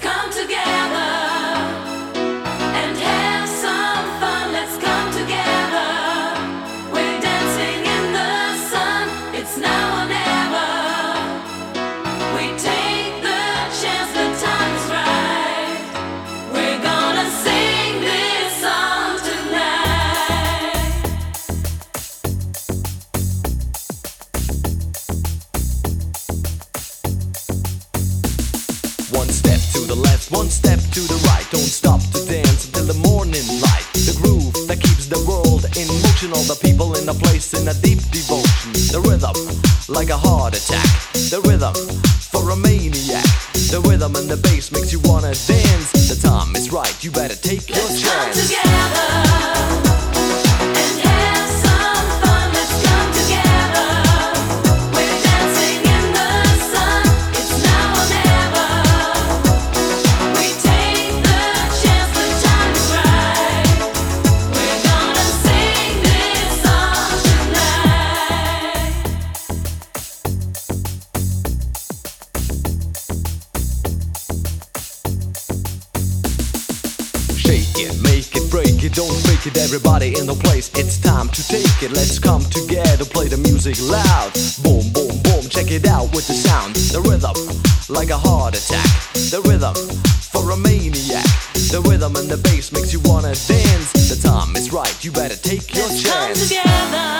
Come together one step to the right. Don't stop to dance until the morning light. The groove that keeps the world in motion. All the people in a place in a deep devotion. The rhythm, like a heart attack. The rhythm for a maniac. The rhythm and the bass makes you wanna dance. The time is right, you better take your Let's come chance. together it, make it, break it, don't fake it. Everybody in the place, it's time to take it. Let's come together, play the music loud. Boom, boom, boom, check it out with the sound. The rhythm, like a heart attack. The rhythm for a maniac. The rhythm and the bass makes you wanna dance. The time is right, you better take your Let's come chance. together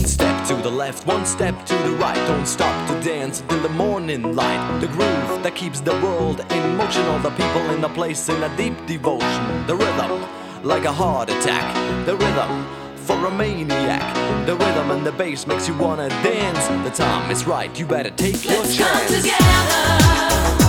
One step to the left, one step to the right. Don't stop to dance until the morning light. The groove that keeps the world in motion. All the people in the place in a deep devotion. The rhythm, like a heart attack. The rhythm for a maniac. The rhythm and the bass makes you wanna dance. The time is right, you better take your Let's come chance. together